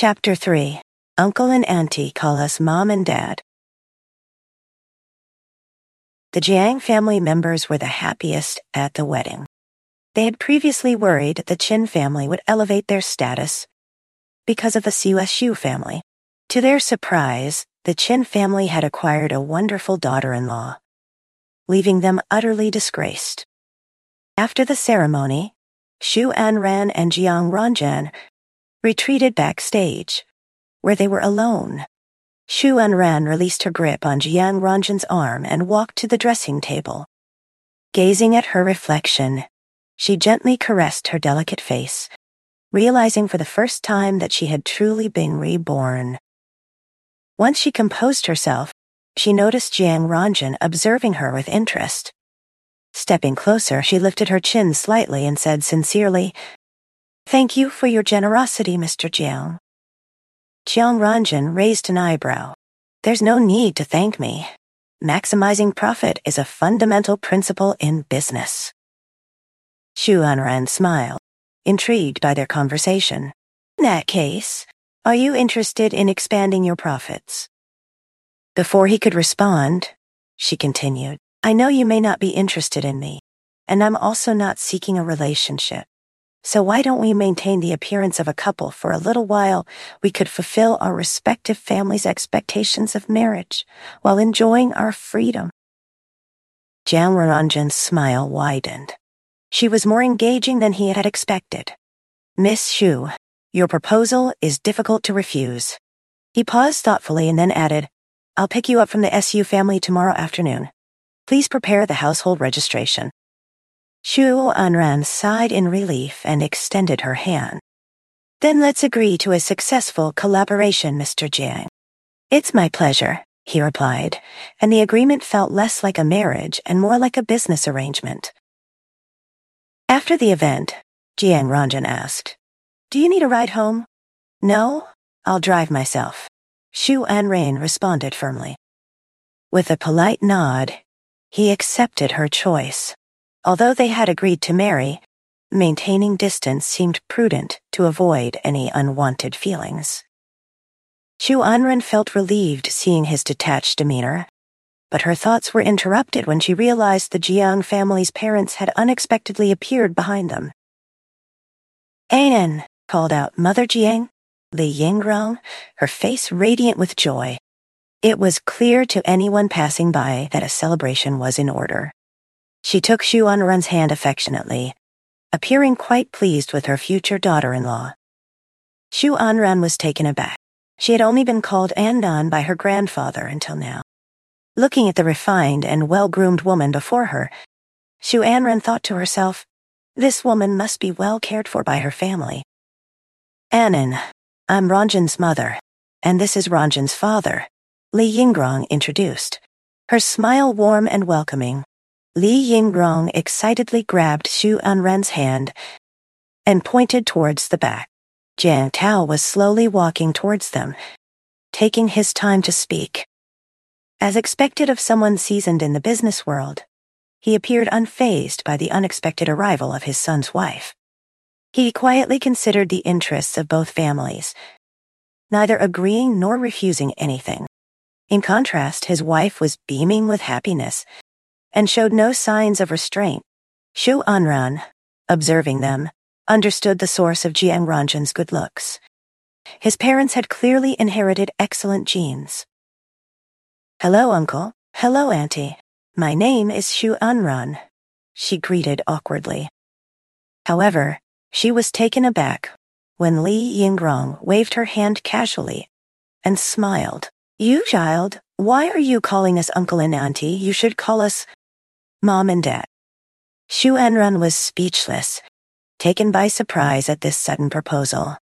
Chapter 3 Uncle and Auntie Call Us Mom and Dad. The Jiang family members were the happiest at the wedding. They had previously worried the Qin family would elevate their status because of the Xu family. To their surprise, the Qin family had acquired a wonderful daughter-in-law, leaving them utterly disgraced. After the ceremony, Xu Anran and Jiang Ranjan retreated backstage, where they were alone. Xu Anran released her grip on Jiang Ranjan's arm and walked to the dressing table. Gazing at her reflection, she gently caressed her delicate face, realizing for the first time that she had truly been reborn. Once she composed herself, she noticed Jiang Ranjan observing her with interest. Stepping closer, she lifted her chin slightly and said sincerely, Thank you for your generosity, Mr. Jiang. Jiang Ranjan raised an eyebrow. There's no need to thank me. Maximizing profit is a fundamental principle in business. Xu Anran smiled, intrigued by their conversation. In that case, are you interested in expanding your profits? Before he could respond, she continued, I know you may not be interested in me, and I'm also not seeking a relationship. So why don't we maintain the appearance of a couple for a little while we could fulfill our respective families' expectations of marriage while enjoying our freedom? Jiang Ranjan's smile widened. She was more engaging than he had expected. Miss Xu, your proposal is difficult to refuse. He paused thoughtfully and then added, I'll pick you up from the Xu family tomorrow afternoon. Please prepare the household registration. Xu Anran sighed in relief and extended her hand. Then let's agree to a successful collaboration, Mr. Jiang. It's my pleasure, he replied, and the agreement felt less like a marriage and more like a business arrangement. After the event, Jiang Ranjan asked, Do you need a ride home? No, I'll drive myself. Xu Anran responded firmly. With a polite nod, he accepted her choice. Although they had agreed to marry, maintaining distance seemed prudent to avoid any unwanted feelings. Xu Anran felt relieved seeing his detached demeanor, but her thoughts were interrupted when she realized the Jiang family's parents had unexpectedly appeared behind them. Anan, called out Mother Jiang, Li Yingrong, her face radiant with joy. It was clear to anyone passing by that a celebration was in order. She took Xu Anran's hand affectionately, appearing quite pleased with her future daughter-in-law. Xu Anran was taken aback. She had only been called Andan by her grandfather until now. Looking at the refined and well-groomed woman before her, Xu Anran thought to herself, this woman must be well cared for by her family. Annan, I'm Ranjan's mother, and this is Ranjan's father, Li Yingrong introduced, her smile warm and welcoming, Li Yingrong excitedly grabbed Xu Anran's hand and pointed towards the back. Jiang Tao was slowly walking towards them, taking his time to speak. As expected of someone seasoned in the business world, he appeared unfazed by the unexpected arrival of his son's wife. He quietly considered the interests of both families, neither agreeing nor refusing anything. In contrast, his wife was beaming with happiness and showed no signs of restraint. Xu Anran, observing them, understood the source of Jiang Ranjan's good looks. His parents had clearly inherited excellent genes. Hello, uncle. Hello, auntie. My name is Xu Anran, she greeted awkwardly. However, she was taken aback when Li Yingrong waved her hand casually and smiled. You child, why are you calling us uncle and auntie? You should call us Mom and Dad. Xu Anran was speechless, taken by surprise at this sudden proposal.